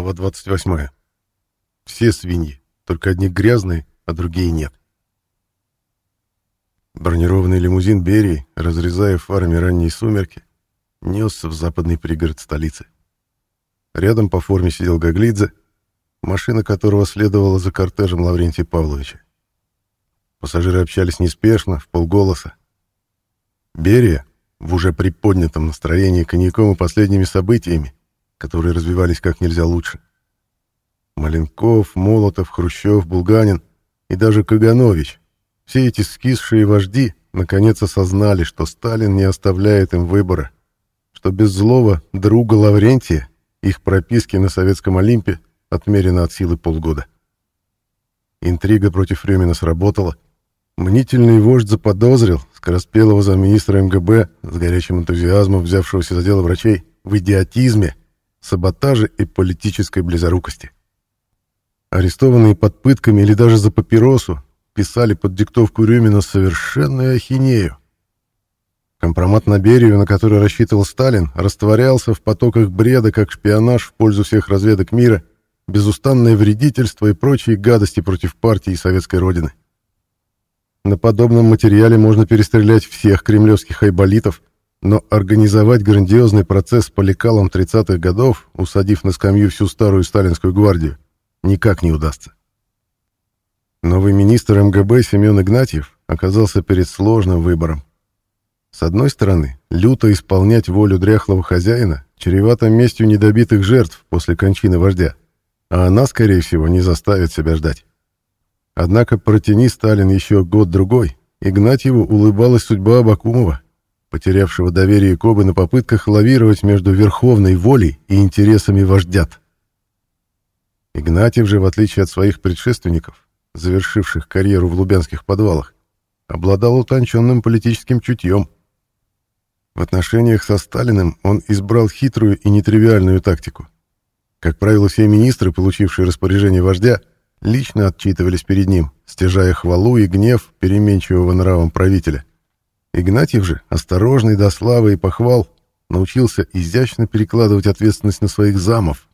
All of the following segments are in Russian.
Глава 28. Все свиньи, только одни грязные, а другие нет. Бронированный лимузин Берии, разрезая фарами ранние сумерки, несся в западный пригород столицы. Рядом по форме сидел Гаглидзе, машина которого следовала за кортежем Лаврентия Павловича. Пассажиры общались неспешно, в полголоса. Берия, в уже приподнятом настроении коньяком и последними событиями, которые развивались как нельзя лучше. Маленков, Молотов, Хрущев, Булганин и даже Каганович, все эти скисшие вожди, наконец осознали, что Сталин не оставляет им выбора, что без злого друга Лаврентия их прописки на Советском Олимпе отмерено от силы полгода. Интрига против Рюмина сработала. Мнительный вождь заподозрил скороспелого замминистра МГБ с горячим энтузиазмом взявшегося за дело врачей в идиотизме саботаже и политической близорукости. Арестованные под пытками или даже за папиросу писали под диктовку Рюмина совершенную ахинею. Компромат на Берию, на который рассчитывал Сталин, растворялся в потоках бреда, как шпионаж в пользу всех разведок мира, безустанное вредительство и прочие гадости против партии и советской родины. На подобном материале можно перестрелять всех кремлевских айболитов, но организовать грандиозный процесс по лекалам 30-х годов, усадив на скамью всю старую сталинскую гвардию, никак не удастся. Новый министр МГБ Семен Игнатьев оказался перед сложным выбором. С одной стороны, люто исполнять волю дряхлого хозяина чревато местью недобитых жертв после кончины вождя, а она, скорее всего, не заставит себя ждать. Однако протяни Сталин еще год-другой, Игнатьеву улыбалась судьба Абакумова, потерявшего доверие Кобы на попытках лавировать между верховной волей и интересами вождят. Игнатьев же, в отличие от своих предшественников, завершивших карьеру в лубянских подвалах, обладал утонченным политическим чутьем. В отношениях со Сталиным он избрал хитрую и нетривиальную тактику. Как правило, все министры, получившие распоряжение вождя, лично отчитывались перед ним, стяжая хвалу и гнев переменчивого нравом правителя. Игнатьев же, осторожный до славы и похвал, научился изящно перекладывать ответственность на своих замов,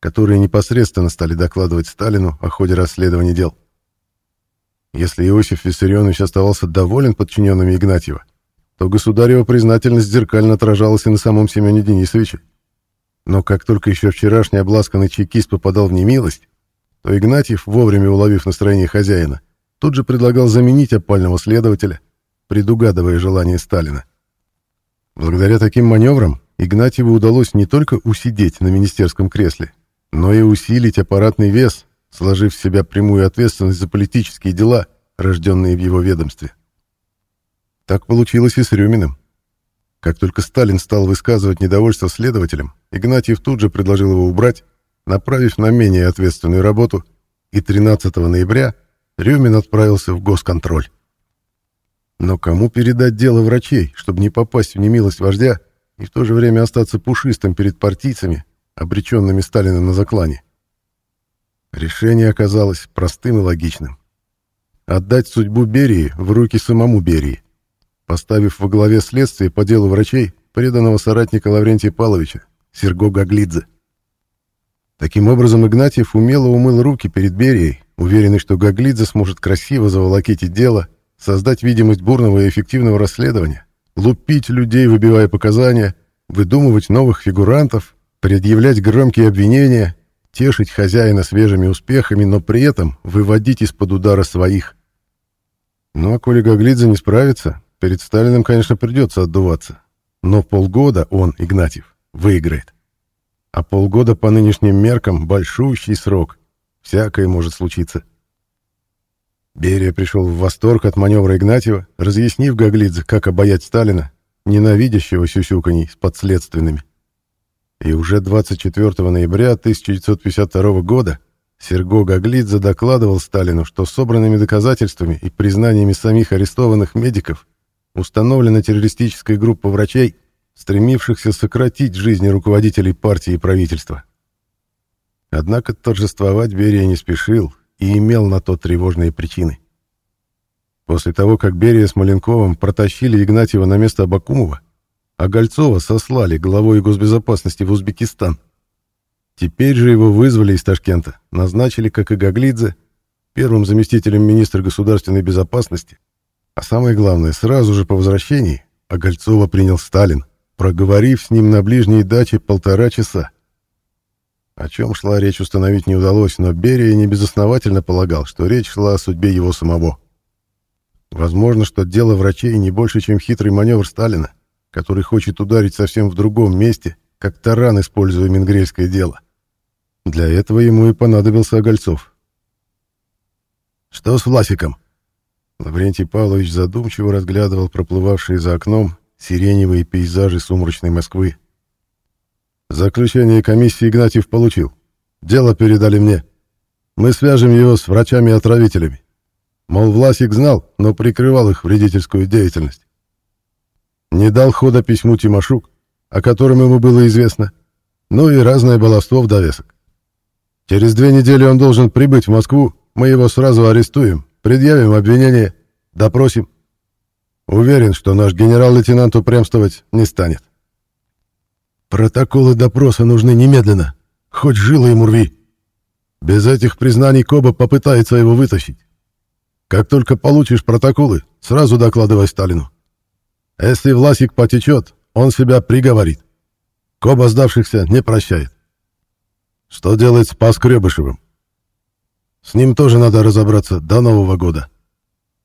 которые непосредственно стали докладывать Сталину о ходе расследования дел. Если Иосиф Виссарионович оставался доволен подчиненными Игнатьева, то государева признательность зеркально отражалась и на самом Семене Денисовиче. Но как только еще вчерашний обласканный чекист попадал в немилость, то Игнатьев, вовремя уловив настроение хозяина, тут же предлагал заменить опального следователя, предугадывая желание Сталина. Благодаря таким маневрам Игнатьеву удалось не только усидеть на министерском кресле, но и усилить аппаратный вес, сложив в себя прямую ответственность за политические дела, рожденные в его ведомстве. Так получилось и с Рюминым. Как только Сталин стал высказывать недовольство следователям, Игнатьев тут же предложил его убрать, направив на менее ответственную работу, и 13 ноября Рюмин отправился в госконтроль. Но кому передать дело врачей, чтобы не попасть в немилость вождя и в то же время остаться пушистым перед партийцами, обреченными Сталиным на заклане? Решение оказалось простым и логичным. Отдать судьбу Берии в руки самому Берии, поставив во главе следствия по делу врачей, преданного соратника Лаврентия Павловича, Серго Гаглидзе. Таким образом, Игнатьев умело умыл руки перед Берией, уверенный, что Гаглидзе сможет красиво заволокить дело создать видимость бурного и эффективного расследования, лупить людей, выбивая показания, выдумывать новых фигурантов, предъявлять громкие обвинения, тешить хозяина свежими успехами, но при этом выводить из-под удара своих. Ну а коли Гаглидзе не справится, перед Сталиным, конечно, придется отдуваться. Но полгода он, Игнатьев, выиграет. А полгода по нынешним меркам — большущий срок. Всякое может случиться. Берия пришел в восторг от маневра Игнатьева, разъяснив Гаглидзе, как обаять Сталина, ненавидящего сюсюканий с подследственными. И уже 24 ноября 1952 года Серго Гаглидзе докладывал Сталину, что собранными доказательствами и признаниями самих арестованных медиков установлена террористическая группа врачей, стремившихся сократить жизни руководителей партии и правительства. Однако торжествовать Берия не спешил и имел на то тревожные причины. После того, как Берия с Маленковым протащили Игнатьева на место Абакумова, а Гольцова сослали главой госбезопасности в Узбекистан, Теперь же его вызвали из Ташкента, назначили, как и Гаглидзе, первым заместителем министра государственной безопасности, а самое главное, сразу же по возвращении Огольцова принял Сталин, проговорив с ним на ближней даче полтора часа. О чем шла речь установить не удалось, но Берия небезосновательно полагал, что речь шла о судьбе его самого. Возможно, что дело врачей не больше, чем хитрый маневр Сталина, который хочет ударить совсем в другом месте, как таран, используя мингрельское дело. Для этого ему и понадобился Огольцов. «Что с Власиком?» Лаврентий Павлович задумчиво разглядывал проплывавшие за окном сиреневые пейзажи сумрачной Москвы. Заключение комиссии Игнатьев получил. Дело передали мне. Мы свяжем его с врачами-отравителями. Мол, Власик знал, но прикрывал их вредительскую деятельность. Не дал хода письму Тимошук, о котором ему было известно, ну и разное баловство в довесок. Через две недели он должен прибыть в Москву, мы его сразу арестуем, предъявим обвинение, допросим. Уверен, что наш генерал-лейтенант упрямствовать не станет. Протоколы допроса нужны немедленно. Хоть жило ему рви. Без этих признаний Коба попытается его вытащить. Как только получишь протоколы, сразу докладывай Сталину. Если Власик потечет, он себя приговорит. Коба сдавшихся не прощает. Что делать с Поскребышевым? С ним тоже надо разобраться до Нового года.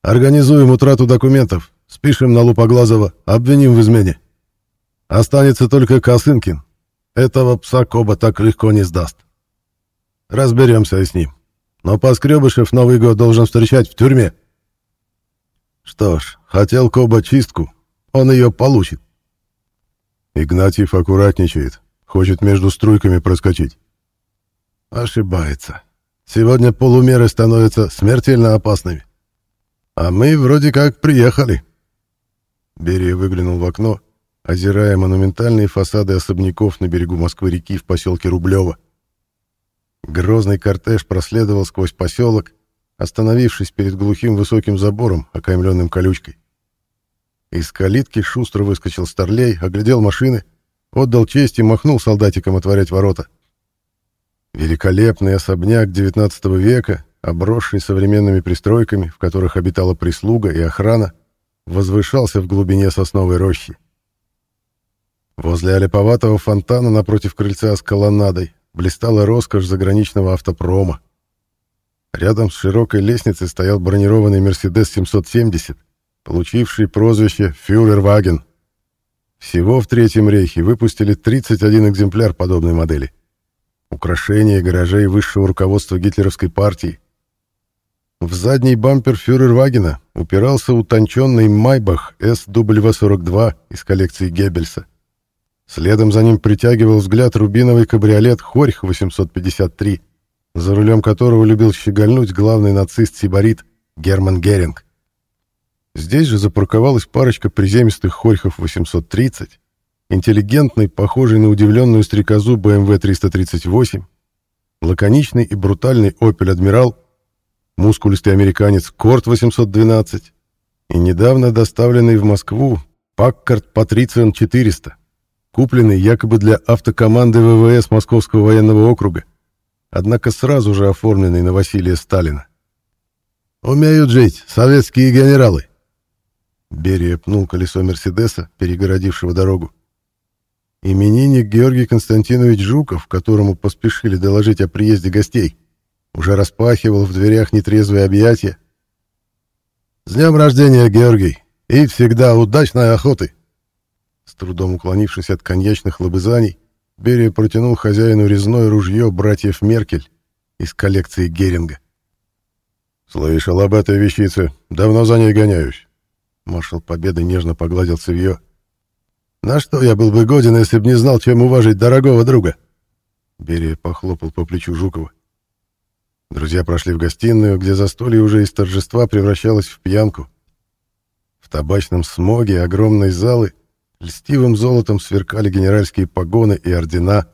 Организуем утрату документов, спишем на Лупоглазова, обвиним в измене. Останется только Косынкин. Этого пса Коба так легко не сдаст. Разберемся с ним. Но Поскребышев Новый год должен встречать в тюрьме. Что ж, хотел Коба чистку, он ее получит. Игнатьев аккуратничает, хочет между струйками проскочить. Ошибается. Сегодня полумеры становятся смертельно опасными. А мы вроде как приехали. Берия выглянул в окно, озирая монументальные фасады особняков на берегу Москвы-реки в поселке Рублево. Грозный кортеж проследовал сквозь поселок, остановившись перед глухим высоким забором, окаймленным колючкой. Из калитки шустро выскочил Старлей, оглядел машины, отдал честь и махнул солдатикам отворять ворота. Великолепный особняк XIX века, обросший современными пристройками, в которых обитала прислуга и охрана, возвышался в глубине сосновой рощи. Возле олеповатого фонтана напротив крыльца с колоннадой блистала роскошь заграничного автопрома. Рядом с широкой лестницей стоял бронированный «Мерседес 770», получивший прозвище «Фюрерваген». Всего в Третьем рейхе выпустили 31 экземпляр подобной модели — украшения гаражей высшего руководства гитлеровской партии. В задний бампер фюрервагена упирался утонченный Майбах SW42 из коллекции Геббельса. Следом за ним притягивал взгляд рубиновый кабриолет Хорьх 853, за рулем которого любил щегольнуть главный нацист-сибарит Герман Геринг. Здесь же запарковалась парочка приземистых Хорьхов 830, интеллигентный, похожий на удивленную стрекозу BMW 338, лаконичный и брутальный Opel Адмирал, мускулистый американец Корт 812 и недавно доставленный в Москву Packard Patrician 400, купленный якобы для автокоманды ВВС Московского военного округа, однако сразу же оформленный на Василия Сталина. «Умеют жить советские генералы!» Берия пнул колесо Мерседеса, перегородившего дорогу. Именинник Георгий Константинович Жуков, которому поспешили доложить о приезде гостей, уже распахивал в дверях нетрезвые объятия. «С днем рождения, Георгий! И всегда удачной охоты!» С трудом уклонившись от коньячных лобызаний, Берия протянул хозяину резное ружье братьев Меркель из коллекции Геринга. «Слышал об этой вещице. Давно за ней гоняюсь». Маршал Победы нежно погладил цевьё. На что я был бы годен, если б не знал, чем уважить дорогого друга?» Берия похлопал по плечу Жукова. Друзья прошли в гостиную, где застолье уже из торжества превращалось в пьянку. В табачном смоге огромной залы льстивым золотом сверкали генеральские погоны и ордена.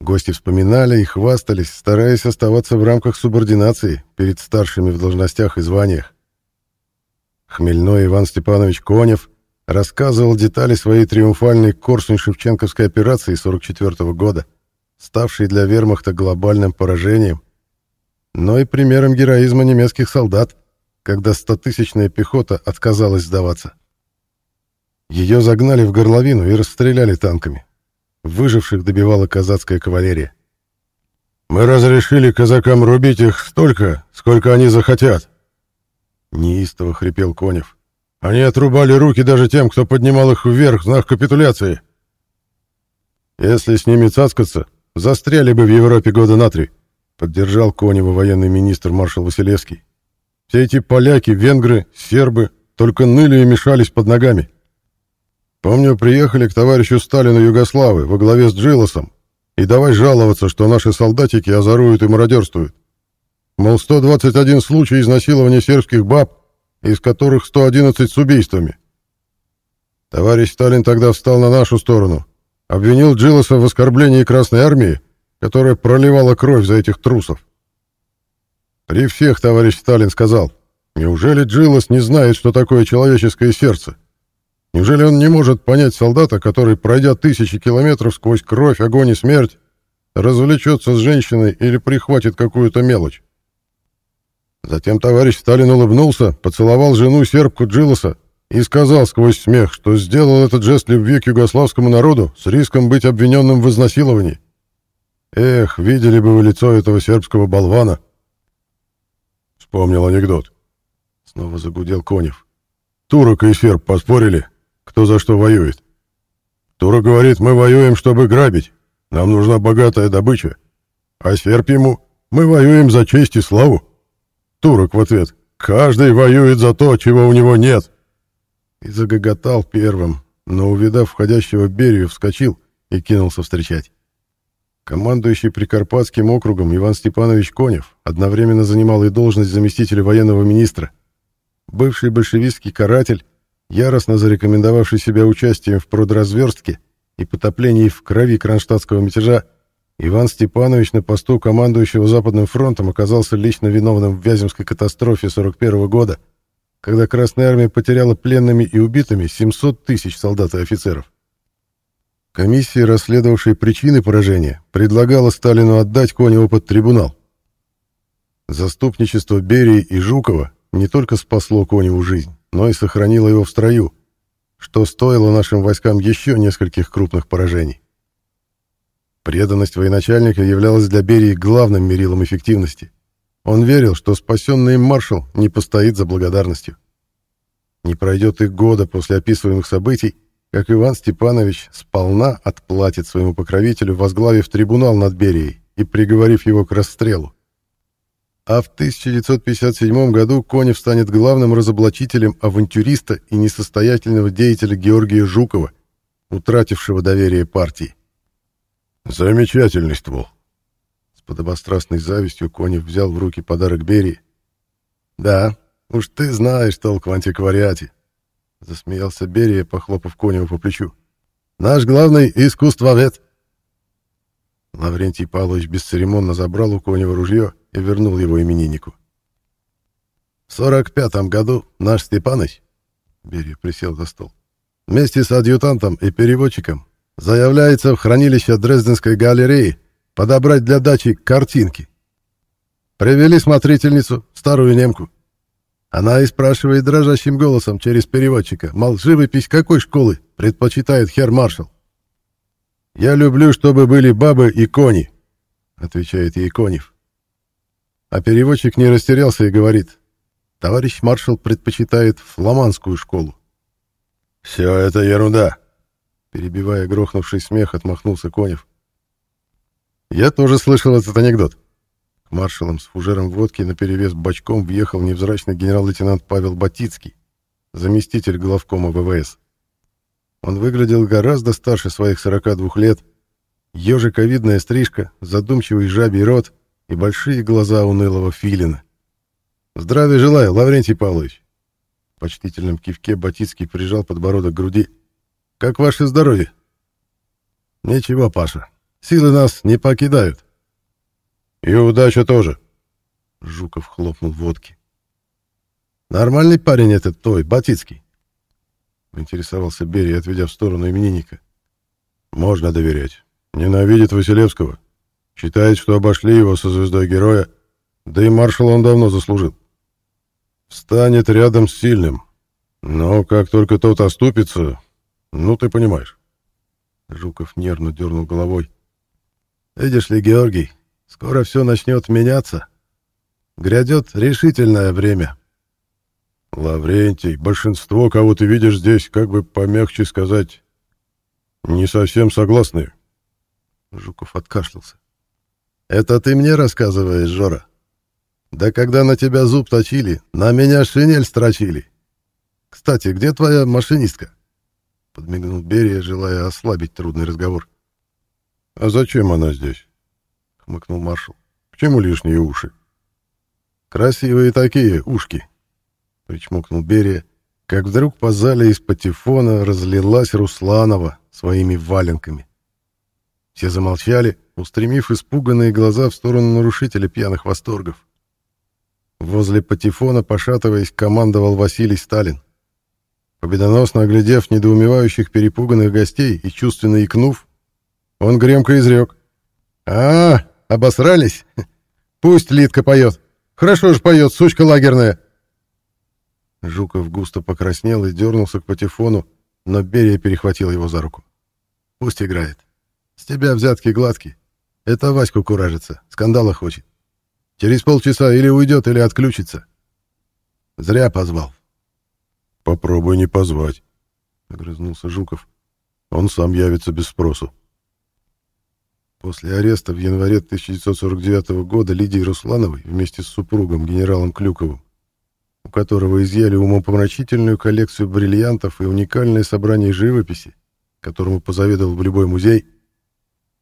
Гости вспоминали и хвастались, стараясь оставаться в рамках субординации перед старшими в должностях и званиях. Хмельной Иван Степанович Конев — рассказывал детали своей триумфальной Корсунь-Шевченковской операции 44 -го года, ставший для вермахта глобальным поражением, но и примером героизма немецких солдат, когда стотысячная пехота отказалась сдаваться. Ее загнали в горловину и расстреляли танками. Выживших добивала казацкая кавалерия. «Мы разрешили казакам рубить их столько, сколько они захотят», — неистово хрипел Конев. «Они отрубали руки даже тем, кто поднимал их вверх в знак капитуляции. Если с ними цацкаться, застряли бы в Европе года на три», — поддержал Конева военный министр маршал Василевский. «Все эти поляки, венгры, сербы только ныли и мешались под ногами. Помню, приехали к товарищу Сталину Югославы во главе с Джилосом, и давай жаловаться, что наши солдатики озоруют и мародерствуют. Мол, 121 случай изнасилования сербских баб, из которых 111 с убийствами. Товарищ Сталин тогда встал на нашу сторону, обвинил Джилоса в оскорблении Красной Армии, которая проливала кровь за этих трусов. При всех товарищ Сталин сказал, неужели Джилос не знает, что такое человеческое сердце? Неужели он не может понять солдата, который, пройдя тысячи километров сквозь кровь, огонь и смерть, развлечется с женщиной или прихватит какую-то мелочь? Затем товарищ Сталин улыбнулся, поцеловал жену сербку Джилоса и сказал сквозь смех, что сделал этот жест любви к югославскому народу с риском быть обвиненным в изнасиловании. Эх, видели бы вы лицо этого сербского болвана. Вспомнил анекдот. Снова загудел Конев. Турок и серб поспорили, кто за что воюет. Тура говорит, мы воюем, чтобы грабить, нам нужна богатая добыча. А серп ему, мы воюем за честь и славу. Турок в ответ, каждый воюет за то, чего у него нет. И загоготал первым, но, увидав входящего Берию, вскочил и кинулся встречать. Командующий Прикарпатским округом Иван Степанович Конев одновременно занимал и должность заместителя военного министра. Бывший большевистский каратель яростно зарекомендовавший себя участием в продразверстке и потоплении в крови кронштадтского мятежа, Иван Степанович на посту командующего Западным фронтом оказался лично виновным в Вяземской катастрофе 41 года, когда Красная Армия потеряла пленными и убитыми 700 тысяч солдат и офицеров. Комиссия, расследовавшая причины поражения, предлагала Сталину отдать Конева под трибунал. Заступничество Берии и Жукова не только спасло Коневу жизнь, но и сохранила его в строю, что стоило нашим войскам еще нескольких крупных поражений. Преданность военачальника являлась для Берии главным мерилом эффективности. Он верил, что спасенный им маршал не постоит за благодарностью. Не пройдет и года после описываемых событий, как Иван Степанович сполна отплатит своему покровителю, возглавив трибунал над Берией и приговорив его к расстрелу а в 1957 году Конев станет главным разоблачителем авантюриста и несостоятельного деятеля Георгия Жукова, утратившего доверие партии. «Замечательный ствол!» С подобострастной завистью Конев взял в руки подарок Берии. «Да, уж ты знаешь толк в антиквариате», — засмеялся Берия, похлопав Конева по плечу. «Наш главный искусствовед». Лаврентий Павлович бесцеремонно забрал у Конева ружье и вернул его имениннику. В сорок пятом году наш Степаныч, Берия присел за стол, вместе с адъютантом и переводчиком заявляется в хранилище Дрезденской галереи подобрать для дачи картинки. Привели смотрительницу, старую немку. Она и спрашивает дрожащим голосом через переводчика, мол, живопись какой школы предпочитает хер-маршал. «Я люблю, чтобы были бабы и кони», — отвечает ей Конев. А переводчик не растерялся и говорит, товарищ маршал предпочитает фламандскую школу. «Все это ерунда!» Перебивая грохнувший смех, отмахнулся Конев. «Я тоже слышал этот анекдот». К маршалам с фужером водки наперевес бочком въехал невзрачный генерал-лейтенант Павел Батицкий, заместитель главкома ВВС. Он выглядел гораздо старше своих 42 лет, ежиковидная стрижка, задумчивый жабий рот — и большие глаза унылого филина. «Здравия желаю, Лаврентий Павлович!» В почтительном кивке Батицкий прижал подбородок к груди. «Как ваше здоровье?» «Ничего, Паша, силы нас не покидают». «И удача тоже!» Жуков хлопнул водки. «Нормальный парень этот твой, Батицкий?» Интересовался Берия, отведя в сторону именинника. «Можно доверять. Ненавидит Василевского, Считает, что обошли его со звездой героя, да и маршал он давно заслужил. Встанет рядом с сильным, но как только тот оступится, ну, ты понимаешь. Жуков нервно дернул головой. Видишь ли, Георгий, скоро все начнет меняться. Грядет решительное время. Лаврентий, большинство, кого ты видишь здесь, как бы помягче сказать, не совсем согласны. Жуков откашлялся. Это ты мне рассказываешь, Жора? Да когда на тебя зуб точили, на меня шинель строчили. Кстати, где твоя машинистка? Подмигнул Берия, желая ослабить трудный разговор. А зачем она здесь? Хмыкнул маршал. К чему лишние уши? Красивые такие ушки. Причмокнул Берия, как вдруг по зале из патефона разлилась Русланова своими валенками. Все замолчали, устремив испуганные глаза в сторону нарушителя пьяных восторгов. Возле патефона, пошатываясь, командовал Василий Сталин. Победоносно оглядев недоумевающих перепуганных гостей и чувственно икнув, он гремко изрек. «А, обосрались? Пусть Литка поет. Хорошо же поет, сучка лагерная!» Жуков густо покраснел и дернулся к патефону, но Берия перехватил его за руку. «Пусть играет. С тебя взятки гладкие. Это Ваську куражится, скандала хочет. Через полчаса или уйдет, или отключится. Зря позвал. Попробуй не позвать, огрызнулся Жуков. Он сам явится без спросу. После ареста в январе 1949 года Лидии Руслановой вместе с супругом генералом Клюковым, у которого изъяли умопомрачительную коллекцию бриллиантов и уникальное собрание живописи, которому позавидовал в любой музей,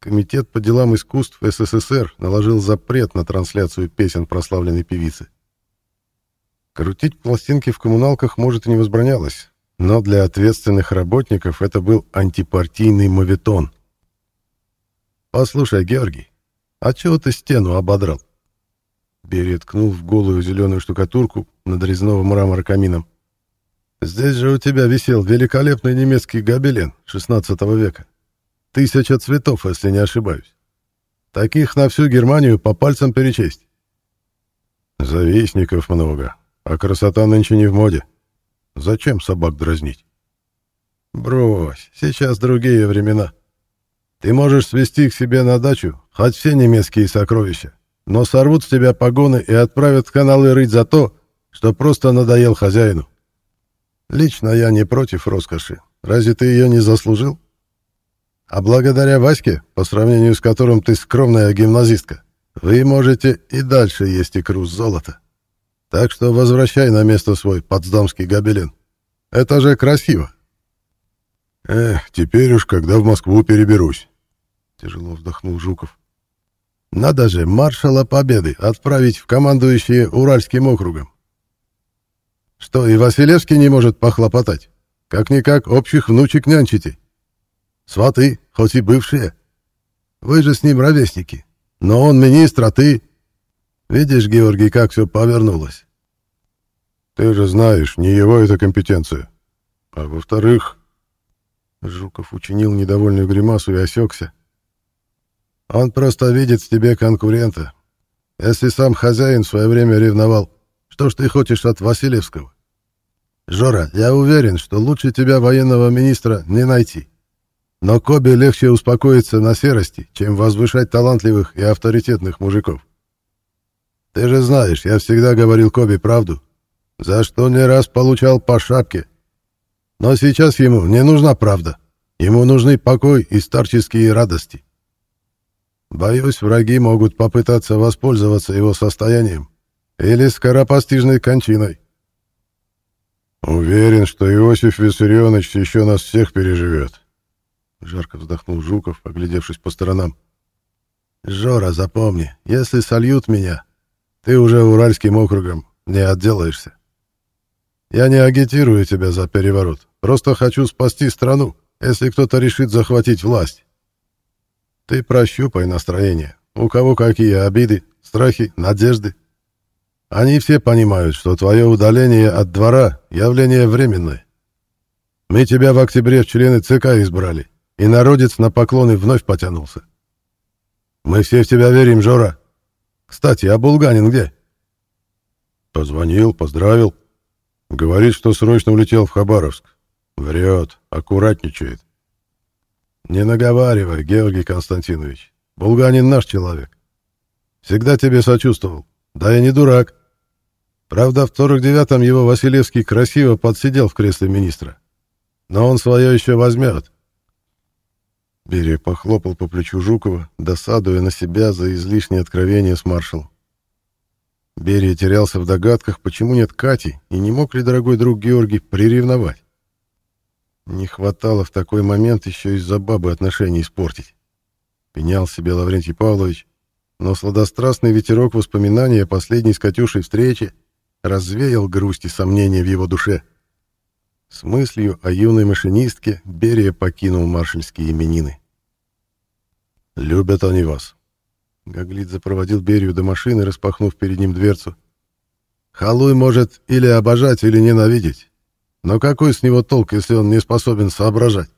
Комитет по делам искусств СССР наложил запрет на трансляцию песен прославленной певицы. Крутить пластинки в коммуналках, может, и не возбранялось, но для ответственных работников это был антипартийный моветон. «Послушай, Георгий, а чего ты стену ободрал?» Берия ткнул в голую зеленую штукатурку над резного мрамора камином. «Здесь же у тебя висел великолепный немецкий гобелен XVI века. Тысяча цветов, если не ошибаюсь. Таких на всю Германию по пальцам перечесть. Завистников много, а красота нынче не в моде. Зачем собак дразнить? Брось, сейчас другие времена. Ты можешь свести к себе на дачу хоть все немецкие сокровища, но сорвут с тебя погоны и отправят в каналы рыть за то, что просто надоел хозяину. Лично я не против роскоши. Разве ты ее не заслужил? А благодаря Ваське, по сравнению с которым ты скромная гимназистка, вы можете и дальше есть икру с золота. Так что возвращай на место свой потсдамский гобелен. Это же красиво. Эх, теперь уж, когда в Москву переберусь. Тяжело вздохнул Жуков. Надо же маршала Победы отправить в командующие Уральским округом. Что, и Василевский не может похлопотать? Как-никак общих внучек нянчите. Сваты, хоть и бывшие. Вы же с ним ровесники. Но он министр, а ты... Видишь, Георгий, как все повернулось. Ты же знаешь, не его это компетенция. А во-вторых... Жуков учинил недовольную гримасу и осекся. Он просто видит в тебе конкурента. Если сам хозяин в свое время ревновал, что ж ты хочешь от Васильевского? Жора, я уверен, что лучше тебя военного министра не найти. Но Коби легче успокоиться на серости, чем возвышать талантливых и авторитетных мужиков. Ты же знаешь, я всегда говорил Коби правду, за что не раз получал по шапке. Но сейчас ему не нужна правда. Ему нужны покой и старческие радости. Боюсь, враги могут попытаться воспользоваться его состоянием или скоропостижной кончиной. Уверен, что Иосиф Виссарионович еще нас всех переживет. Жарко вздохнул Жуков, оглядевшись по сторонам. «Жора, запомни, если сольют меня, ты уже Уральским округом не отделаешься. Я не агитирую тебя за переворот, просто хочу спасти страну, если кто-то решит захватить власть. Ты прощупай настроение, у кого какие обиды, страхи, надежды. Они все понимают, что твое удаление от двора — явление временное. Мы тебя в октябре в члены ЦК избрали, и народец на поклоны вновь потянулся. Мы все в тебя верим, Жора. Кстати, а Булганин где?» Позвонил, поздравил. Говорит, что срочно улетел в Хабаровск. Врет, аккуратничает. Не наговаривай, Георгий Константинович. Булганин наш человек. Всегда тебе сочувствовал. Да я не дурак. Правда, в 49-м его Василевский красиво подсидел в кресле министра. Но он свое еще возьмет. Берия похлопал по плечу Жукова, досадуя на себя за излишнее откровение с маршалом. Берия терялся в догадках, почему нет Кати, и не мог ли дорогой друг Георгий приревновать. Не хватало в такой момент еще из-за бабы отношения испортить. Пенял себе Лаврентий Павлович, но сладострастный ветерок воспоминаний о последней с Катюшей встрече развеял грусть и сомнения в его душе. С мыслью о юной машинистке Берия покинул маршальские именины. «Любят они вас». Гаглидзе проводил Берию до машины, распахнув перед ним дверцу. «Халуй может или обожать, или ненавидеть. Но какой с него толк, если он не способен соображать?»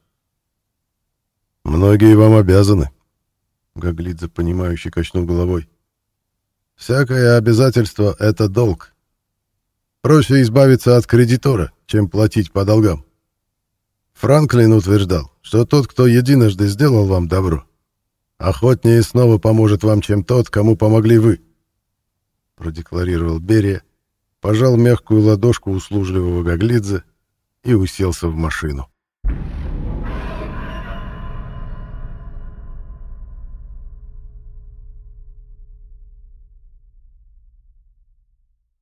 «Многие вам обязаны», — Гаглидзе, понимающе качнул головой. «Всякое обязательство — это долг. Проще избавиться от кредитора, чем платить по долгам. Франклин утверждал, что тот, кто единожды сделал вам добро, охотнее снова поможет вам, чем тот, кому помогли вы. Продекларировал Берия, пожал мягкую ладошку услужливого Гаглидзе и уселся в машину.